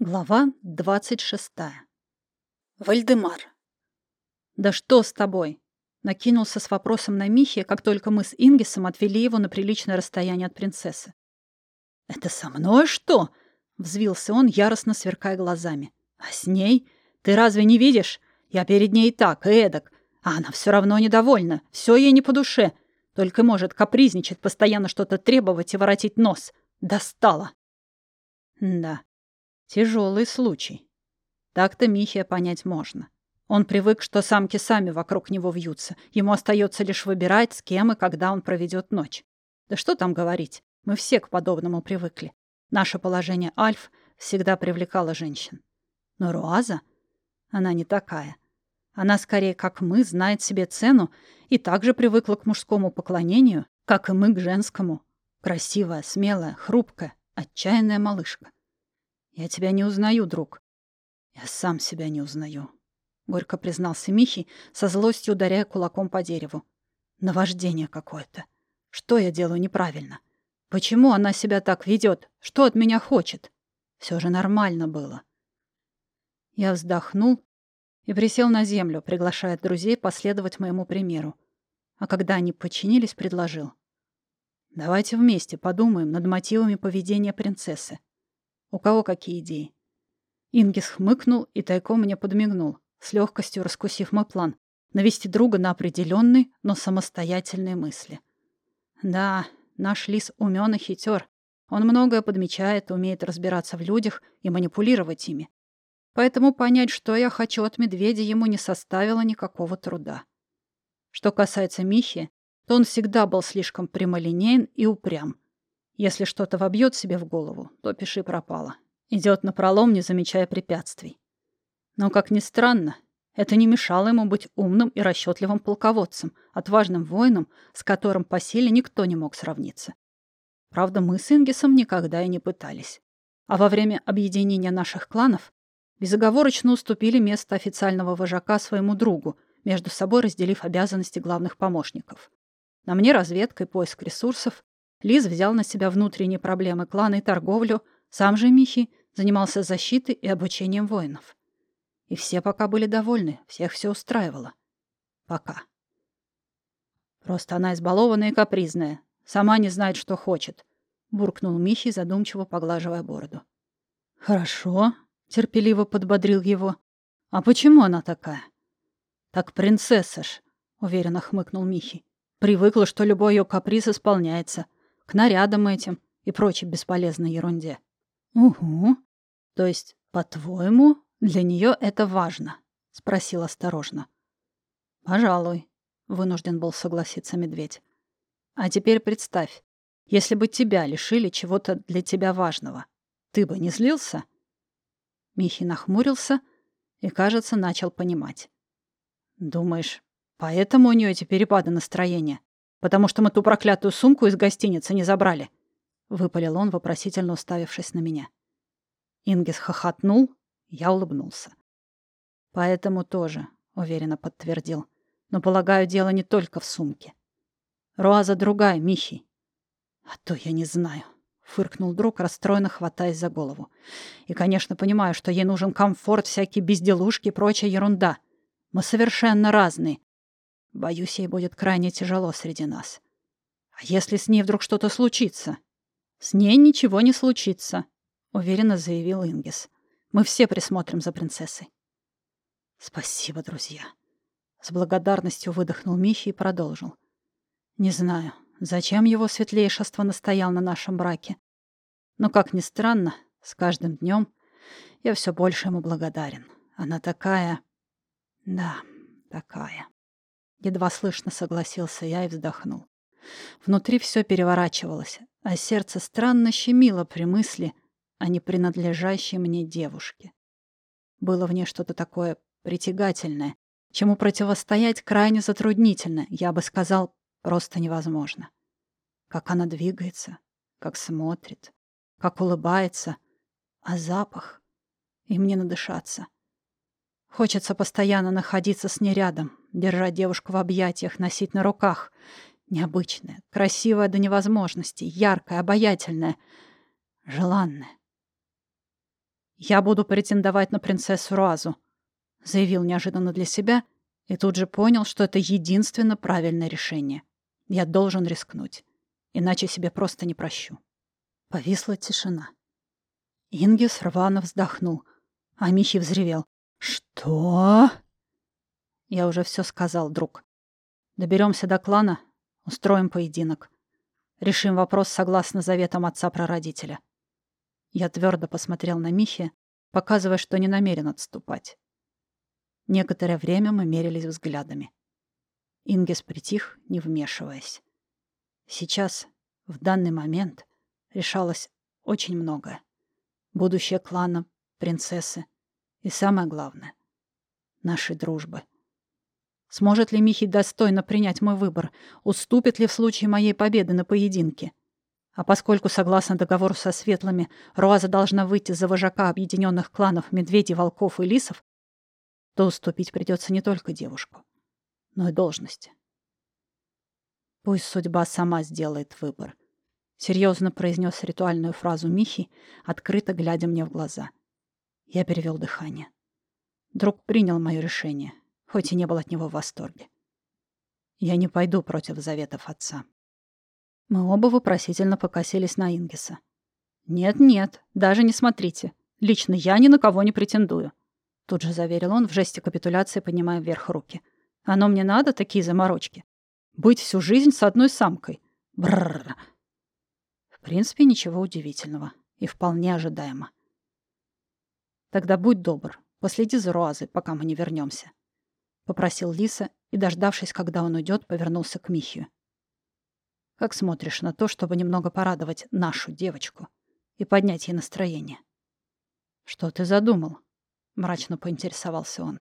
Глава двадцать шестая. Вальдемар. «Да что с тобой?» Накинулся с вопросом на Михе, как только мы с Ингисом отвели его на приличное расстояние от принцессы. «Это со мной что?» — взвился он, яростно сверкая глазами. «А с ней? Ты разве не видишь? Я перед ней и так, и эдак. А она все равно недовольна. Все ей не по душе. Только может капризничать, постоянно что-то требовать и воротить нос. Достала!» «Да, Тяжелый случай. Так-то Михия понять можно. Он привык, что самки сами вокруг него вьются. Ему остается лишь выбирать, с кем и когда он проведет ночь. Да что там говорить, мы все к подобному привыкли. Наше положение Альф всегда привлекало женщин. Но Руаза, она не такая. Она скорее, как мы, знает себе цену и также привыкла к мужскому поклонению, как и мы к женскому. Красивая, смелая, хрупкая, отчаянная малышка. «Я тебя не узнаю, друг». «Я сам себя не узнаю», — горько признался Михи, со злостью ударяя кулаком по дереву. «Наваждение какое-то. Что я делаю неправильно? Почему она себя так ведет? Что от меня хочет? Все же нормально было». Я вздохнул и присел на землю, приглашая друзей последовать моему примеру. А когда они подчинились, предложил. «Давайте вместе подумаем над мотивами поведения принцессы. У кого какие идеи? Ингис хмыкнул и тайком мне подмигнул, с легкостью раскусив мой план — навести друга на определенные, но самостоятельные мысли. Да, наш лис умен и хитер. Он многое подмечает, умеет разбираться в людях и манипулировать ими. Поэтому понять, что я хочу от медведя, ему не составило никакого труда. Что касается Михи, то он всегда был слишком прямолинеен и упрям — если что-то вобьет себе в голову, то пиши пропало. Идет на пролом, не замечая препятствий. Но, как ни странно, это не мешало ему быть умным и расчетливым полководцем, отважным воином, с которым по силе никто не мог сравниться. Правда, мы с Ингисом никогда и не пытались. А во время объединения наших кланов безоговорочно уступили место официального вожака своему другу, между собой разделив обязанности главных помощников. На мне разведка и поиск ресурсов, Лиз взял на себя внутренние проблемы клана и торговлю, сам же Михи занимался защитой и обучением воинов. И все пока были довольны, всех все устраивало. Пока. Просто она избалованная и капризная, сама не знает, что хочет, буркнул Михи, задумчиво поглаживая бороду. Хорошо, терпеливо подбодрил его. А почему она такая? Так принцесса ж, уверенно хмыкнул Михи. Привыкла, что любой ее каприз исполняется — к нарядам этим и прочей бесполезной ерунде. Угу. То есть, по-твоему, для нее это важно? Спросил осторожно. Пожалуй, вынужден был согласиться медведь. А теперь представь, если бы тебя лишили чего-то для тебя важного, ты бы не злился? Михи нахмурился и, кажется, начал понимать. Думаешь, поэтому у нее эти перепады настроения? Потому что мы ту проклятую сумку из гостиницы не забрали», — выпалил он, вопросительно уставившись на меня. Ингис хохотнул, я улыбнулся. «Поэтому тоже», — уверенно подтвердил. «Но, полагаю, дело не только в сумке. Руаза другая, Михи». «А то я не знаю», — фыркнул друг, расстроенно хватаясь за голову. «И, конечно, понимаю, что ей нужен комфорт, всякие безделушки и прочая ерунда. Мы совершенно разные, Боюсь, ей будет крайне тяжело среди нас. А если с ней вдруг что-то случится? С ней ничего не случится, уверенно заявил Ингис. Мы все присмотрим за принцессой. Спасибо, друзья. С благодарностью выдохнул Михи и продолжил. Не знаю, зачем его светлейшество настоял на нашем браке. Но, как ни странно, с каждым днем я все больше ему благодарен. Она такая... Да, такая. Едва слышно согласился я и вздохнул. Внутри все переворачивалось, а сердце странно щемило при мысли о непринадлежащей мне девушке. Было в ней что-то такое притягательное, чему противостоять крайне затруднительно, я бы сказал, просто невозможно. Как она двигается, как смотрит, как улыбается, а запах, и мне надышаться. Хочется постоянно находиться с ней рядом, держать девушку в объятиях, носить на руках. Необычная, красивая до невозможности, яркая, обаятельная, желанная. «Я буду претендовать на принцессу Руазу», — заявил неожиданно для себя и тут же понял, что это единственно правильное решение. Я должен рискнуть, иначе себе просто не прощу. Повисла тишина. Ингис рвано вздохнул, а Михи взревел. «Что?» Я уже все сказал, друг. Доберемся до клана, устроим поединок. Решим вопрос согласно заветам отца-прародителя. Я твердо посмотрел на Михи, показывая, что не намерен отступать. Некоторое время мы мерились взглядами. Ингес притих, не вмешиваясь. Сейчас, в данный момент, решалось очень многое. Будущее клана, принцессы и, самое главное, нашей дружбы. Сможет ли Михи достойно принять мой выбор? Уступит ли в случае моей победы на поединке? А поскольку, согласно договору со Светлыми, Руаза должна выйти за вожака объединенных кланов медведей, волков и лисов, то уступить придется не только девушку, но и должности. Пусть судьба сама сделает выбор. Серьезно произнес ритуальную фразу Михи, открыто глядя мне в глаза. Я перевел дыхание. Друг принял мое решение, хоть и не был от него в восторге. Я не пойду против заветов отца. Мы оба вопросительно покосились на Ингиса. «Нет-нет, даже не смотрите. Лично я ни на кого не претендую», — тут же заверил он в жесте капитуляции, поднимая вверх руки. «Оно мне надо, такие заморочки. Быть всю жизнь с одной самкой. Бррр. В принципе, ничего удивительного. И вполне ожидаемо. Тогда будь добр, последи за Руазой, пока мы не вернемся, попросил Лиса и, дождавшись, когда он уйдет, повернулся к Михию. Как смотришь на то, чтобы немного порадовать нашу девочку и поднять ей настроение? Что ты задумал? Мрачно поинтересовался он.